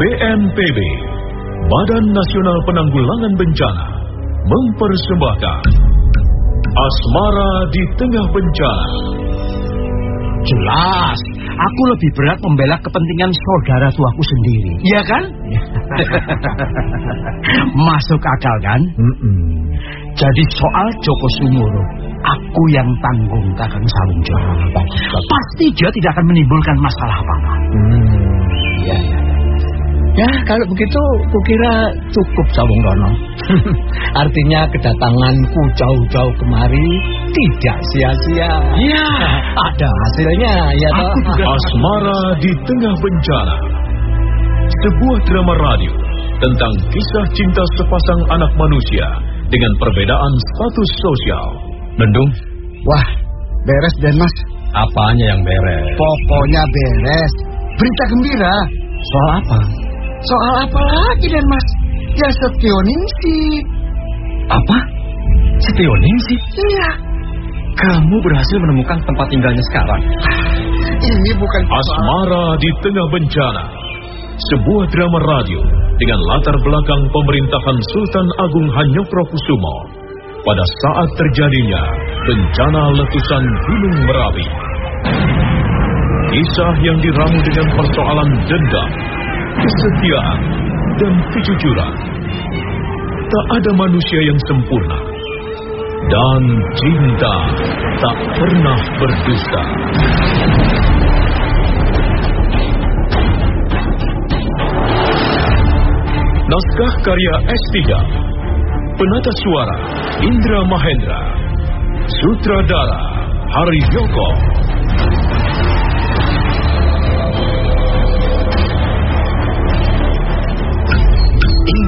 BNPB, Badan Nasional Penanggulangan Bencana, mempersembahkan Asmara di Tengah Bencana. Jelas, aku lebih berat membela kepentingan saudara tuaku sendiri. Iya kan? Masuk akal kan? Mm -mm. Jadi soal Joko Sumuro, aku yang tanggung Kakang Sawung Jowo. Pasti dia tidak akan menimbulkan masalah apa-apa. Hmm, ya, ya. Ya, kalau begitu kukira cukup Sawung Rono. Artinya kedatanganku jauh-jauh kemari tidak sia-sia. Iya, Ada hasilnya, ya toh. Asmara di Tengah Bencana. Sebuah drama radio tentang kisah cinta sepasang anak manusia dengan perbedaan status sosial. Mendung, Wah, beres Den Mas. apanya yang beres? Pokoknya beres. Berita gembira. soal apa? Soal apa lagi Den Mas? Ya Setioningsi. Apa? Setioningsi? Iya, Kamu berhasil menemukan tempat tinggalnya sekarang? ini bukan Asmara di Tengah Bencana. Sebuah drama radio dengan latar belakang pemerintahan Sultan Agung Hanyokrokusumo pada saat terjadinya bencana letusan Gunung Merapi. Kisah yang diramu dengan persoalan dendam, kesetiaan, dan kejujuran. Tak ada manusia yang sempurna. Dan cinta tak pernah berdusta. Naskah karya S3 Penata suara Indra Mahendra Sutradara Hari Yoko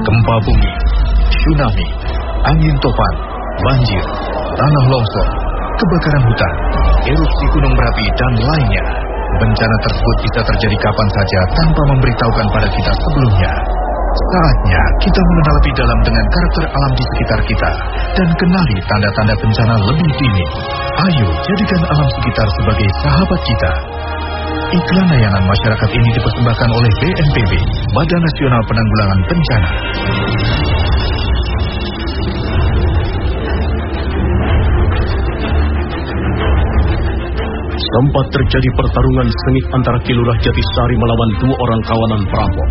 gempa bumi, tsunami, angin topan, banjir, tanah longsor, kebakaran hutan, erupsi gunung berapi, dan lainnya. Bencana tersebut bisa terjadi kapan saja tanpa memberitahukan pada kita sebelumnya. Saatnya kita mengenal lebih dalam dengan karakter alam di sekitar kita dan kenali tanda-tanda bencana lebih dini. Ayo jadikan alam sekitar sebagai sahabat kita. Iklan layanan masyarakat ini dipersembahkan oleh BNPB, Badan Nasional Penanggulangan Bencana. Sempat terjadi pertarungan sengit antara Kilurah Jatisari melawan dua orang kawanan perampok.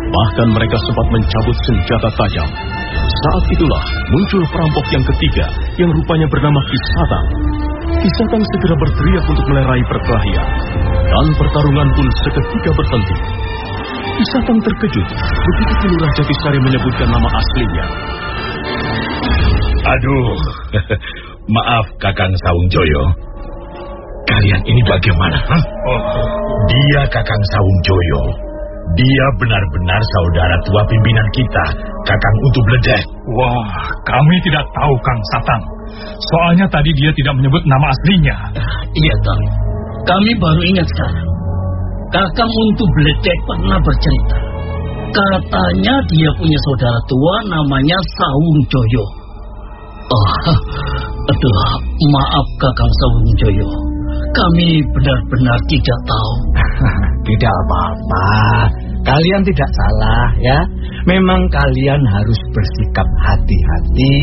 Bahkan mereka sempat mencabut senjata tajam. Saat itulah muncul perampok yang ketiga yang rupanya bernama Kisatang. Kisatang segera berteriak untuk melerai perkelahian. Dan pertarungan pun seketika berhenti. Kisatang terkejut begitu Kilurah Jatisari menyebutkan nama aslinya. Aduh, maaf Kakang Saung Joyo. Kalian ini bagaimana? hah? Dia Kakang Saung Joyo. Dia benar-benar saudara tua pimpinan kita, Kakang Utu Bledek. Wah, kami tidak tahu Kang Satang. Soalnya tadi dia tidak menyebut nama aslinya. Iya, Kang. Kami baru ingat sekarang. Kakang untuk Beledek pernah bercerita. Katanya dia punya saudara tua namanya Sawung Joyo. Oh, aduh, maaf Kakang Sawung Joyo. Kami benar-benar tidak tahu. Tidak apa-apa. Kalian tidak salah ya. Memang kalian harus bersikap hati-hati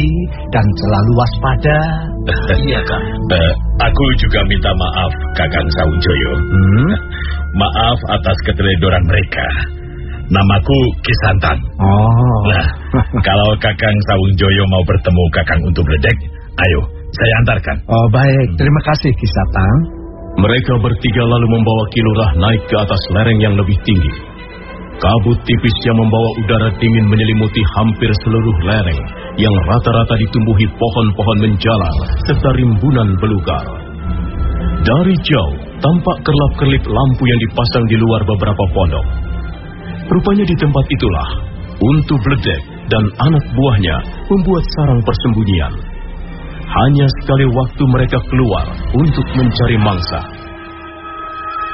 dan selalu waspada. Iya, Kang. Eh, aku juga minta maaf, Kakang Saung Joyo. Hmm? Maaf atas keteledoran mereka. Namaku Kisantang. Oh. Nah, kalau Kakang Saung Joyo mau bertemu Kakang Untuk Bledek, ayo, saya antarkan. Oh baik, terima kasih Kisatang. Mereka bertiga lalu membawa Kilurah naik ke atas lereng yang lebih tinggi. Kabut tipis yang membawa udara dingin menyelimuti hampir seluruh lereng yang rata-rata ditumbuhi pohon-pohon menjalar serta rimbunan belukar. Dari jauh tampak kerlap-kerlip lampu yang dipasang di luar beberapa pondok. Rupanya di tempat itulah Untu Bledek dan anak buahnya membuat sarang persembunyian. Hanya sekali waktu mereka keluar untuk mencari mangsa.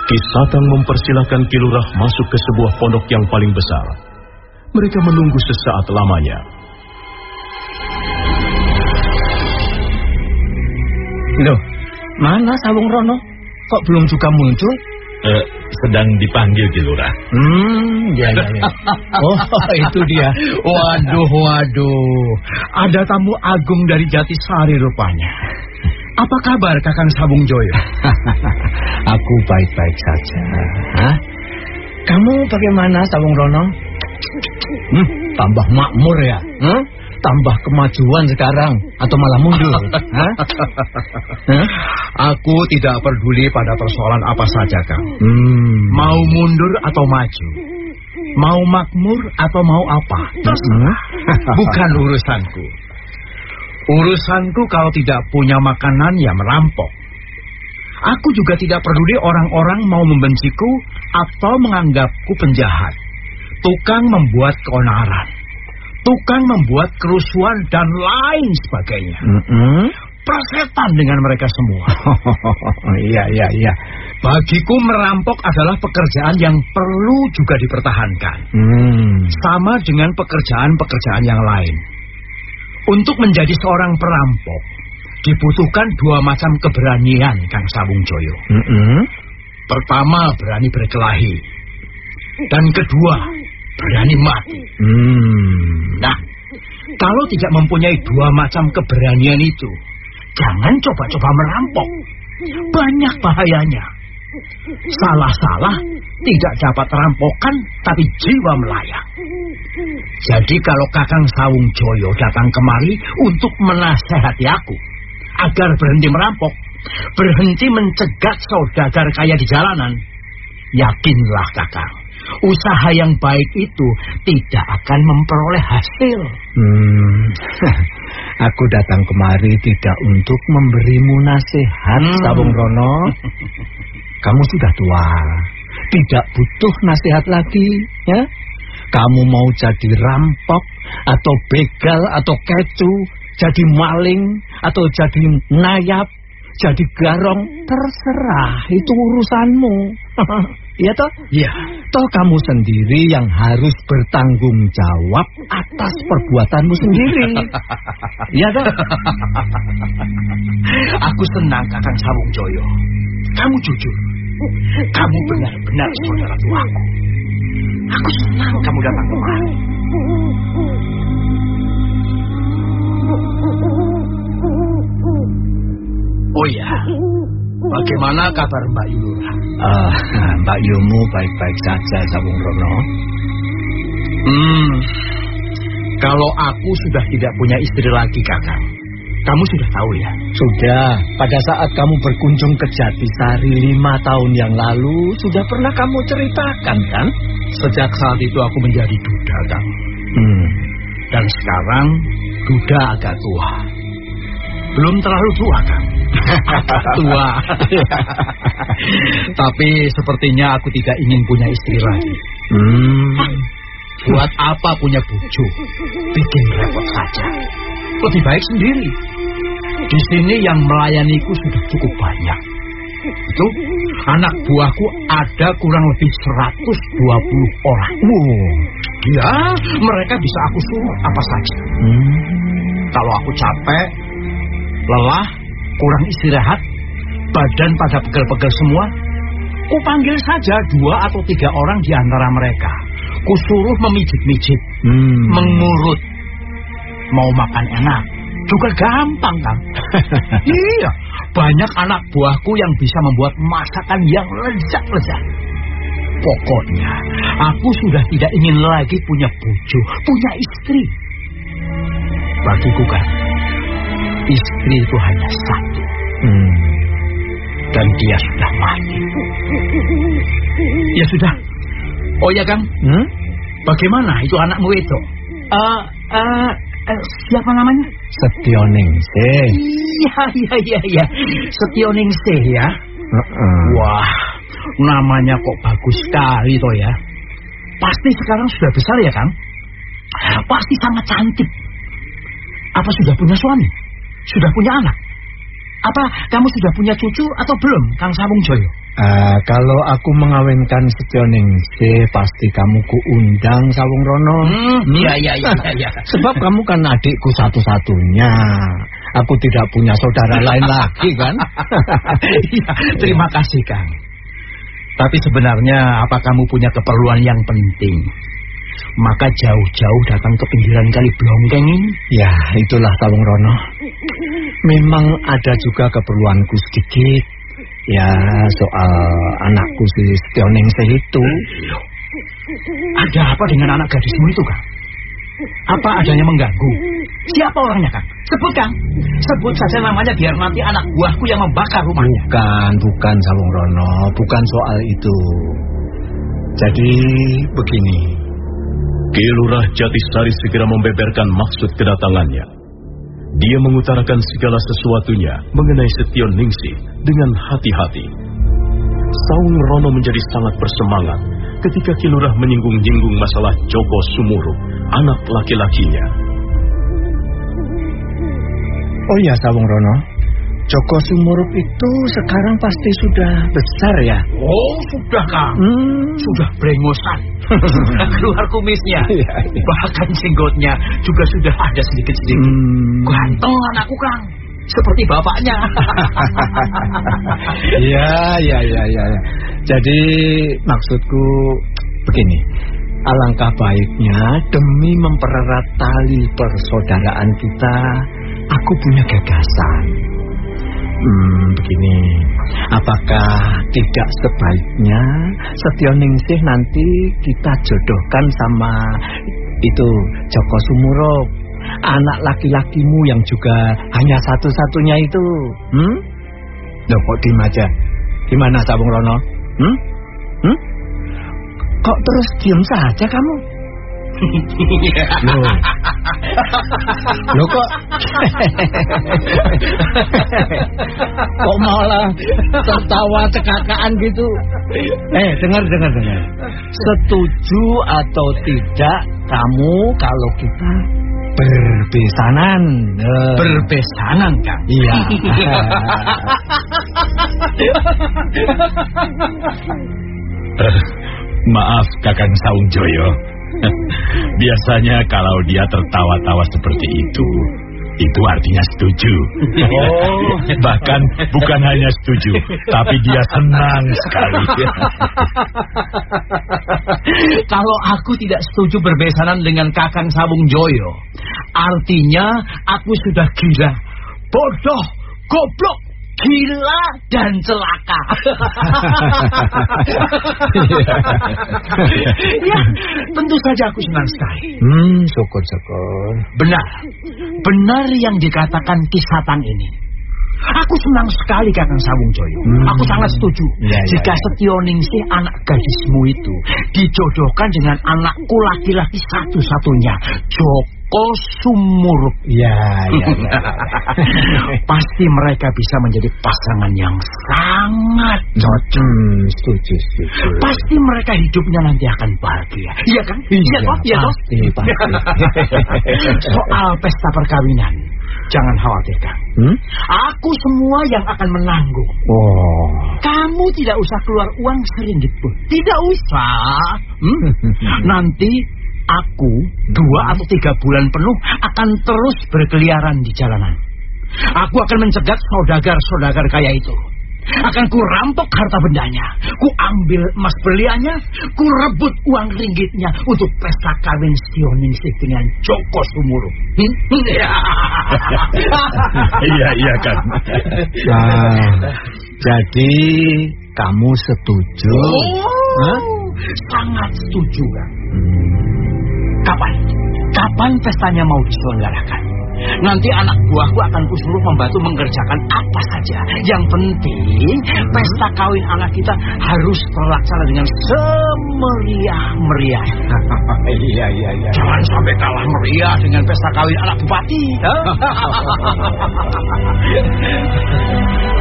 Kisatang mempersilahkan Kilurah masuk ke sebuah pondok yang paling besar. Mereka menunggu sesaat lamanya. Loh, mana Sawung Rono? Kok belum juga muncul? Eh, sedang dipanggil Kilurah. Hmm, ya, ya, ya. Oh, itu dia. Waduh, waduh. Ada tamu agung dari Jatisari rupanya. Apa kabar Kakang Sabung Joyo? Aku baik-baik saja. Hah? Kamu bagaimana Sabung Rono? Hmm, tambah makmur ya? Hmm? Tambah kemajuan sekarang atau malah mundur? Hah? Hah? Aku tidak peduli pada persoalan apa saja, Kang. Hmm. Mau mundur atau maju? Mau makmur atau mau apa? Terserah. Bukan urusanku. Urusanku kalau tidak punya makanan ya merampok. Aku juga tidak peduli orang-orang mau membenciku atau menganggapku penjahat. Tukang membuat keonaran. Tukang membuat kerusuhan dan lain sebagainya. Mm-mm. Persetan dengan mereka semua. Iya, iya, iya. Bagiku merampok adalah pekerjaan yang perlu juga dipertahankan. Hmm. Sama dengan pekerjaan-pekerjaan yang lain. Untuk menjadi seorang perampok, dibutuhkan dua macam keberanian, Kang Sawung Joyo. Mm-mm. Pertama, berani berkelahi. Dan kedua, berani mati. Hmm. Nah, kalau tidak mempunyai dua macam keberanian itu, jangan coba-coba merampok. Banyak bahayanya. Salah-salah tidak dapat rampokan, tapi jiwa melayang. Jadi kalau Kakang Sawung Joyo datang kemari untuk menasehati aku agar berhenti merampok, berhenti mencegat saudagar kaya di jalanan, yakinlah Kakang, usaha yang baik itu tidak akan memperoleh hasil. Hmm. Aku datang kemari tidak untuk memberimu nasihat, Hmm. Sabung Rono. Kamu sudah tua, tidak butuh nasihat lagi, ya. Kamu mau jadi rampok atau begal atau kecu, jadi maling atau jadi nayap, jadi garong, terserah, itu urusanmu. Iya toh? Iya. Toh kamu sendiri yang harus bertanggung jawab atas perbuatanmu sendiri. Iya toh? Aku senang Kakang Sawung Joyo. Kamu jujur. Kamu benar-benar saudara tuaku. Aku senang kamu datang kemari. Oh ya, bagaimana kabar Mbak Yura? Ah, Mbak Yumu baik-baik saja, Sabung Rono. Hmm, kalau aku sudah tidak punya istri lagi, Kakang. Kamu sudah tahu ya? Sudah, pada saat kamu berkunjung ke Jatisari lima tahun yang lalu, sudah pernah kamu ceritakan kan? Sejak saat itu aku menjadi duda, Kang. Hmm. Dan sekarang duda agak tua. Belum terlalu tua, Kang. Agak tua. Tapi sepertinya aku tidak ingin punya istri lagi. Hmm. Buat apa punya bucu? Bikin repot saja. Lebih baik sendiri. Di sini yang melayaniku sudah cukup banyak. Itu anak buahku ada kurang lebih 120 orang. Wow. Ya, mereka bisa aku suruh apa saja. Hmm. Kalau aku capek, lelah, kurang istirahat, badan pada pegel-pegel semua, ku panggil saja dua atau tiga orang di antara mereka. Ku suruh memijit-mijit, Hmm. mengurut. Mau makan enak, juga gampang, Kang. iya, banyak anak buahku yang bisa membuat masakan yang lezat-lezat. Pokoknya, aku sudah tidak ingin lagi punya bucu, punya istri. Bagiku kan, istri itu hanya satu, Hmm. dan dia sudah mati. Ya sudah. Oh ya, Kang, Hmm? Bagaimana itu anakmu itu? Eh, Uh, uh, siapa namanya? Setioningse. Iya, iya, iya, iya. Setioningse ya. Heeh. Wah, namanya kok bagus sekali toh ya. Pasti sekarang sudah besar ya, Kang? Pasti sangat cantik. Apa sudah punya suami? Sudah punya anak? Apa kamu sudah punya cucu atau belum, Kang Sawung Joyo? Eh, kalau aku mengawinkan Setioningse pasti kamu ku undang Sawung Rono. Hmm, iya, iya, iya, iya, iya. Sebab kamu kan adikku satu-satunya. Aku tidak punya saudara lain lagi kan? Iya, terima kasih, Kang. Tapi sebenarnya apa kamu punya keperluan yang penting? Maka jauh-jauh datang ke pinggiran kali Blongkeng ini. Ya, itulah Sawung Rono. Memang ada juga keperluanku sedikit. Ya, soal anakku si Setioningse itu. Ada apa dengan anak gadismu itu, Kang? Apa adanya mengganggu? Siapa orangnya, Kang? Sebut, Kang. Sebut saja namanya biar nanti anak buahku yang membakar rumahnya. Bukan, bukan Sawung Rono, bukan soal itu. Jadi begini, Ki Lurah Jatisari segera membeberkan maksud kedatangannya. Dia mengutarakan segala sesuatunya mengenai Setion Ningsih dengan hati-hati. Saung Rono menjadi sangat bersemangat ketika Ki Lurah menyinggung-nyinggung masalah Joko Sumurup, anak laki-lakinya. oh ya Sawung Rono, Joko Sumurup itu sekarang pasti sudah besar ya? Oh, sudah, Kang. Hmm, Sudah brengosan. sudah keluar kumisnya. Iya, iya. Bahkan singgotnya juga sudah ada sedikit-sedikit. hmm. Ganteng anakku, Kang. Seperti bapaknya. Iya, iya, iya, iya. ya. Jadi maksudku begini. Alangkah baiknya demi mempererat tali persaudaraan kita, aku punya gagasan. Hmm, begini. Apakah tidak sebaiknya Setioningsih nanti kita jodohkan sama itu Joko Sumurup, anak laki-lakimu yang juga hanya satu-satunya itu? Hmm? Loh kok diem aja? Gimana Sabung Rono? Hmm? Hmm? Kok terus diem saja kamu? Loh. Loh kok Kok malah tertawa cekakaan gitu Eh dengar dengar dengar Setuju atau tidak Kamu kalau kita Berbesanan Eh, Berbesanan, Kang. Iya Eh, maaf Kakang Saung Joyo. Biasanya kalau dia tertawa-tawa seperti itu, itu artinya setuju. Oh. Bahkan bukan hanya setuju, tapi dia senang sekali. Kalau aku tidak setuju berbesanan dengan Kakang Sabung Joyo, artinya aku sudah gila, bodoh, goblok, gila dan celaka. ya, tentu saja aku senang sekali. Hmm syukur-syukur Benar, benar yang dikatakan Kisatang ini. Aku senang sekali Kakang Sabung Joyo. Hmm. Aku sangat setuju Ya, ya, jika ya. Setioningsi anak gadismu itu dijodohkan dengan anakku laki-laki satu-satunya, Joko Sumurup. Ya ya ya, ya. Pasti mereka bisa menjadi pasangan yang sangat cocok. Hmm, setuju, setuju. Pasti mereka hidupnya nanti akan bahagia. Iya kan? Iya toh? Iya toh? pasti, pasti. Soal pesta perkawinan, jangan khawatir, Kang. Hmm? Aku semua yang akan menanggung. Oh. Kamu tidak usah keluar uang seringgit pun. Tidak usah. Hmm? Nanti aku dua atau tiga bulan penuh akan terus berkeliaran di jalanan. Aku akan mencegat saudagar-saudagar kaya itu. Akan ku rampok harta bendanya. Ku ambil emas berliannya. Ku rebut uang ringgitnya untuk pesta kawin Sioningsih dengan Joko Sumurup. Hmm? Iya, iya kan. Ah, jadi kamu setuju? Oh, Hah? sangat setuju, Kang. Hmm. Kapan? Pestanya mau diselenggarakan? Nanti anak buahku akan kusuruh membantu mengerjakan apa saja. Yang penting, pesta kawin anak kita harus terlaksana dengan semeriah-meriah. Iya, iya, iya. Jangan sampai kalah meriah dengan pesta kawin anak bupati.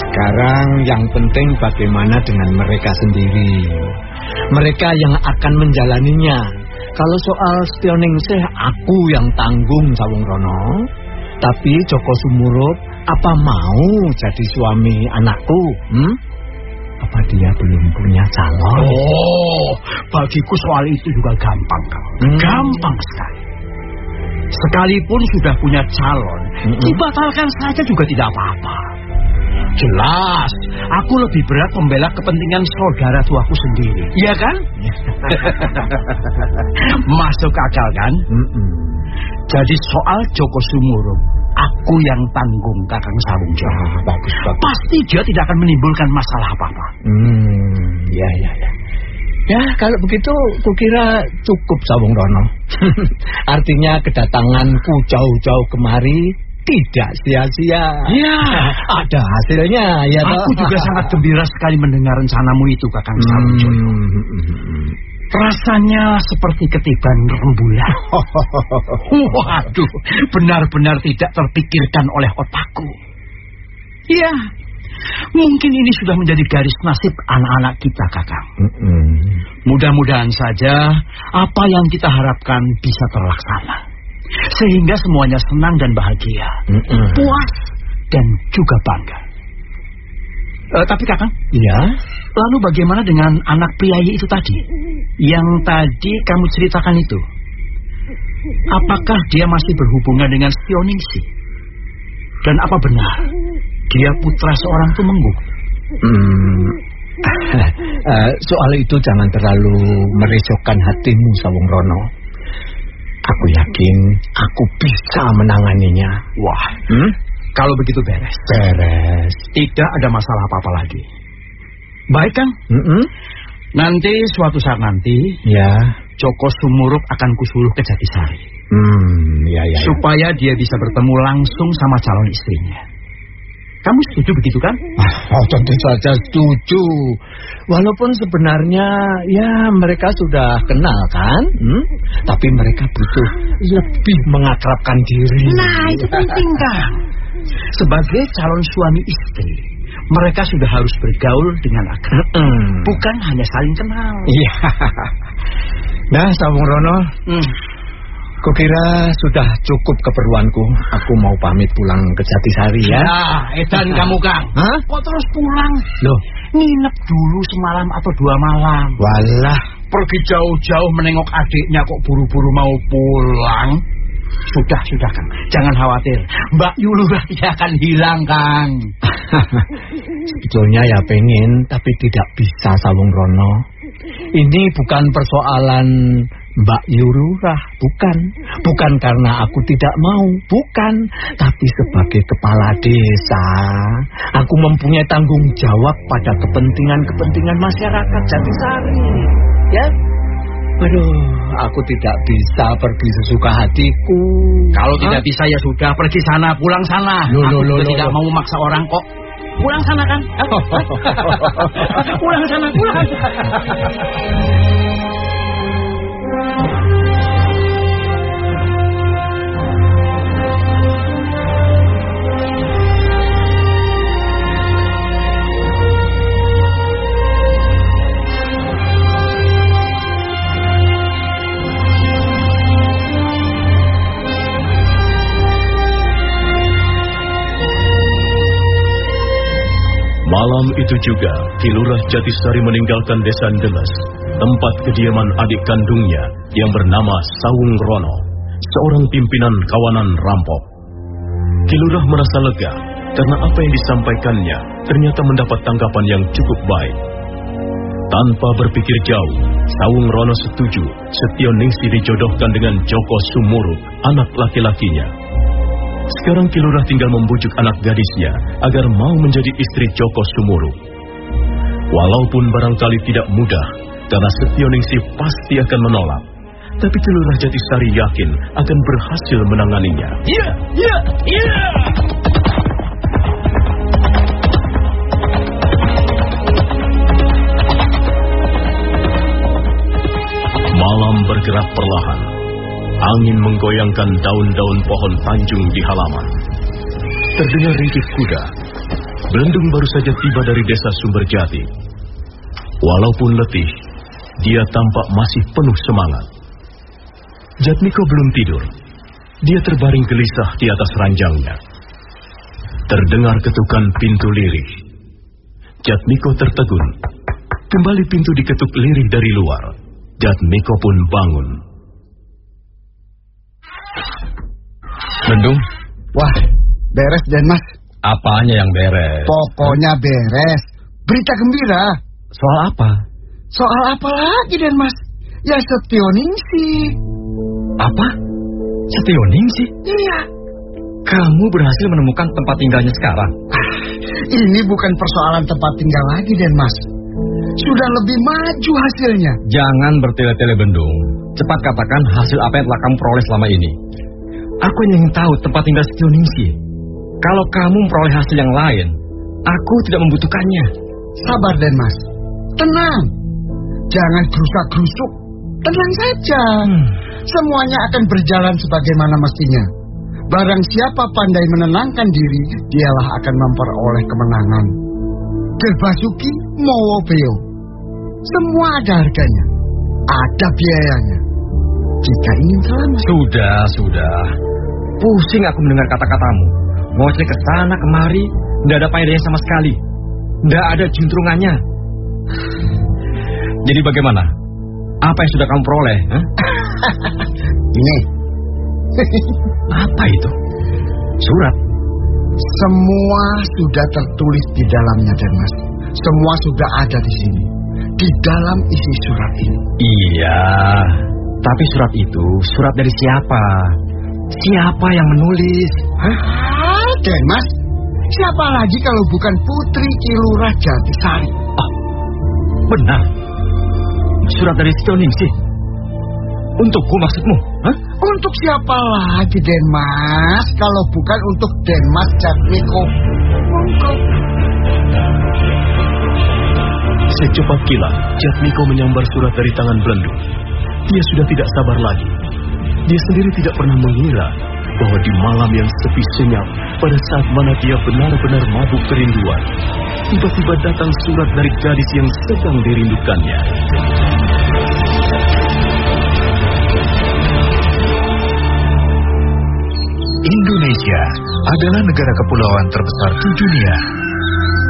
sekarang yang penting bagaimana dengan mereka sendiri. Mereka yang akan menjalaninya. Kalau soal Setioningse aku yang tanggung Sawung Rono. Tapi Joko Sumurup apa mau jadi suami anakku? Hmm? Apa dia belum punya calon? Oh, bagiku soal itu juga gampang, Kang. Hmm. Gampang sekali. Sekalipun sudah punya calon, Mm-mm. dibatalkan saja juga tidak apa-apa. Jelas, aku lebih berat membela kepentingan saudara tuaku sendiri. Iya kan? Masuk akal kan? Mm-mm. Jadi soal Joko Sumurup, aku yang tanggung Kakang Sarung Jawa. Ah, bagus, bagus. Pasti dia tidak akan menimbulkan masalah apa-apa. Hmm, ya, ya, ya. Ya, kalau begitu kukira cukup Sawung Rono. Artinya kedatanganku jauh-jauh kemari tidak sia-sia. Iya. Ada hasilnya, ya toh? Aku juga sangat gembira sekali mendengar rencanamu itu, Kakang Sarung Joyo. Hmm. Rasanya seperti ketiban rembulan. Waduh, benar-benar tidak terpikirkan oleh otakku. Ya, mungkin ini sudah menjadi garis nasib anak-anak kita, Kakang. Mudah-mudahan saja apa yang kita harapkan bisa terlaksana. Sehingga semuanya senang dan bahagia. Mm-mm. Puas dan juga bangga. Eh, tapi Kakang, Ya, lalu bagaimana dengan anak priayi itu tadi? Yang tadi kamu ceritakan itu. Apakah dia masih berhubungan dengan Sioningsi? Dan apa benar dia putra seorang tumenggung? Hmm. Eh, soal itu jangan terlalu meresokkan hatimu, Sawung Rono. Aku yakin aku bisa menanganinya. Wah, Hmm? kalau begitu beres. Beres. Tidak ada masalah apa-apa lagi. Baik, Kang. Mm-mm. Nanti suatu saat nanti Ya. Joko Sumurup akan kusuruh ke Jatisari. Hmm, ya, ya. ya. Supaya dia bisa bertemu langsung sama calon istrinya. Kamu setuju begitu kan? Oh, tentu saja setuju. Walaupun sebenarnya ya mereka sudah kenal kan, hmm? tapi mereka butuh lebih mengakrabkan diri. Nah, itu penting, Kang. Sebagai calon suami istri, mereka sudah harus bergaul dengan akrab. Hmm. Bukan hanya saling kenal. Iya. Nah, Sawung Rono, Hmm. Kukira sudah cukup keperluanku. Aku mau pamit pulang ke Jatisari ya. Ya, edan kamu, Kang. Hah? Kok terus pulang? Loh, Nginep dulu semalam atau dua malam. walah. Pergi jauh-jauh menengok adiknya kok buru-buru mau pulang. Sudah, sudah, Kang. Jangan khawatir. Mbak Yulu tidak akan hilang, Kang. Sebetulnya ya pengen, tapi tidak bisa Sawung Rono. Ini bukan persoalan Mbak Yururah, bukan. Bukan karena aku tidak mau, bukan. Tapi sebagai kepala desa, aku mempunyai tanggung jawab pada kepentingan-kepentingan masyarakat Jatisari. Ya? Aduh, aku tidak bisa pergi sesuka hatiku. Kalau Hah? tidak bisa ya sudah pergi sana, pulang sana. Loh, Aku loh, loh, tidak loh. mau memaksa orang kok. Pulang sana kan? pulang sana, pulang. Malam itu juga, Kilurah Jatisari meninggalkan desa Ndeles, tempat kediaman adik kandungnya yang bernama Sawung Rono, seorang pimpinan kawanan rampok. Kilurah merasa lega karena apa yang disampaikannya ternyata mendapat tanggapan yang cukup baik. Tanpa berpikir jauh, Sawung Rono setuju Setio Ningsi dijodohkan dengan Joko Sumurup, anak laki-lakinya. Sekarang Kilurah tinggal membujuk anak gadisnya agar mau menjadi istri Joko Sumurup. Walaupun barangkali tidak mudah, karena Setioningsi pasti akan menolak. Tapi Kilurah Jatisari yakin akan berhasil menanganinya. Iya, iya, iya. Malam bergerak perlahan. Angin menggoyangkan daun-daun pohon tanjung di halaman. Terdengar ringkih kuda. Belendung baru saja tiba dari desa Sumberjati. Walaupun letih, dia tampak masih penuh semangat. Jatmiko belum tidur. Dia terbaring gelisah di atas ranjangnya. Terdengar ketukan pintu lirih. Jatmiko tertegun. Kembali pintu diketuk lirih dari luar. Jatmiko pun bangun. Bendung, Wah, beres Den Mas. apanya yang beres? Pokoknya beres. Berita gembira. Soal apa? Soal apa lagi Den Mas? Ya Setioningsi. Apa? Setioning sih? Iya. Kamu berhasil menemukan tempat tinggalnya sekarang? Ini bukan persoalan tempat tinggal lagi Den Mas. Sudah lebih maju hasilnya. Jangan bertele-tele bendung. Cepat katakan hasil apa yang telah kamu peroleh selama ini. Aku ingin tahu tempat tinggal Setioningsi. Kalau kamu memperoleh hasil yang lain, aku tidak membutuhkannya. Sabar Den Mas. Tenang. Jangan gerusak-gerusuk. Tenang saja. Hmm. Semuanya akan berjalan sebagaimana mestinya. Barang siapa pandai menenangkan diri, dialah akan memperoleh kemenangan. Gerbasuki Mowobeo. Semua ada harganya. Ada biayanya. Jika ingin selamat. Sudah, sudah. Pusing aku mendengar kata-katamu. Mau cek ke sana kemari, tidak ada faedahnya sama sekali. Tidak ada juntrungannya. Jadi bagaimana? Apa yang sudah kamu peroleh? hah? Ini, Apa itu? Surat. semua sudah tertulis di dalamnya, Denmas. Semua sudah ada di sini. Di dalam isi surat ini. Iya. Tapi surat itu surat dari siapa? Siapa yang menulis? Hah? Denmas? Siapa lagi kalau bukan Putri Kilurah Jatisari? Benar. Surat dari Stoningsih. Untukku maksudmu? Hah? Untuk siapa lagi, Denmas? Kalau bukan untuk Denmas Jatmiko. Monggo. Secepat kilat, Jatmiko menyambar surat dari tangan Belendung. Dia sudah tidak sabar lagi. Dia sendiri tidak pernah mengira bahwa di malam yang sepi senyap, pada saat mana dia benar-benar mabuk kerinduan, tiba-tiba datang surat dari gadis yang sedang dirindukannya. Indonesia adalah negara kepulauan terbesar di dunia.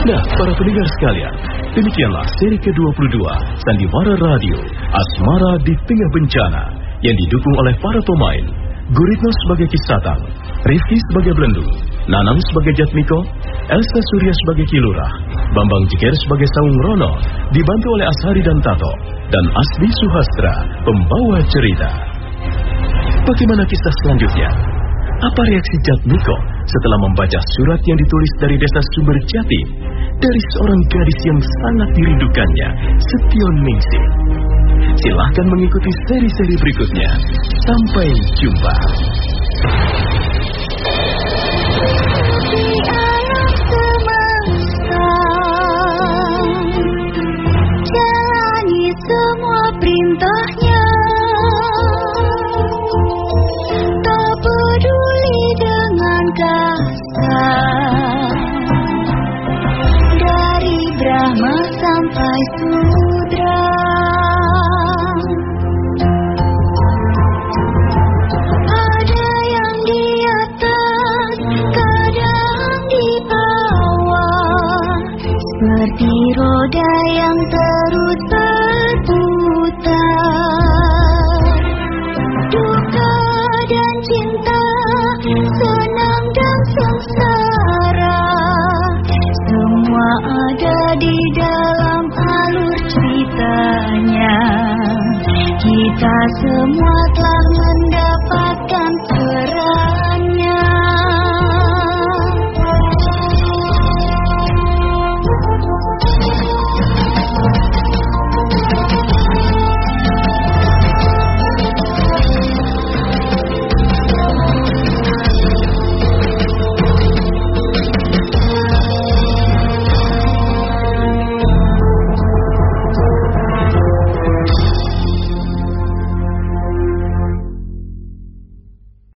Nah, para pendengar sekalian, demikianlah seri ke-22 Sandiwara Radio Asmara di Tengah Bencana yang didukung oleh para pemain Guritno sebagai Kisatang, Rifki sebagai Belendung, Nanang sebagai Jatmiko, Elsa Surya sebagai Kilurah, Bambang Jiker sebagai Saung Rono, dibantu oleh Ashari dan Tato, dan Asdi Suhastra, pembawa cerita. Bagaimana kisah selanjutnya? Apa reaksi Jatmiko setelah membaca surat yang ditulis dari desa Sumberjati dari seorang gadis yang sangat dirindukannya, Setion Ningsih? Silahkan mengikuti seri-seri berikutnya. Sampai jumpa.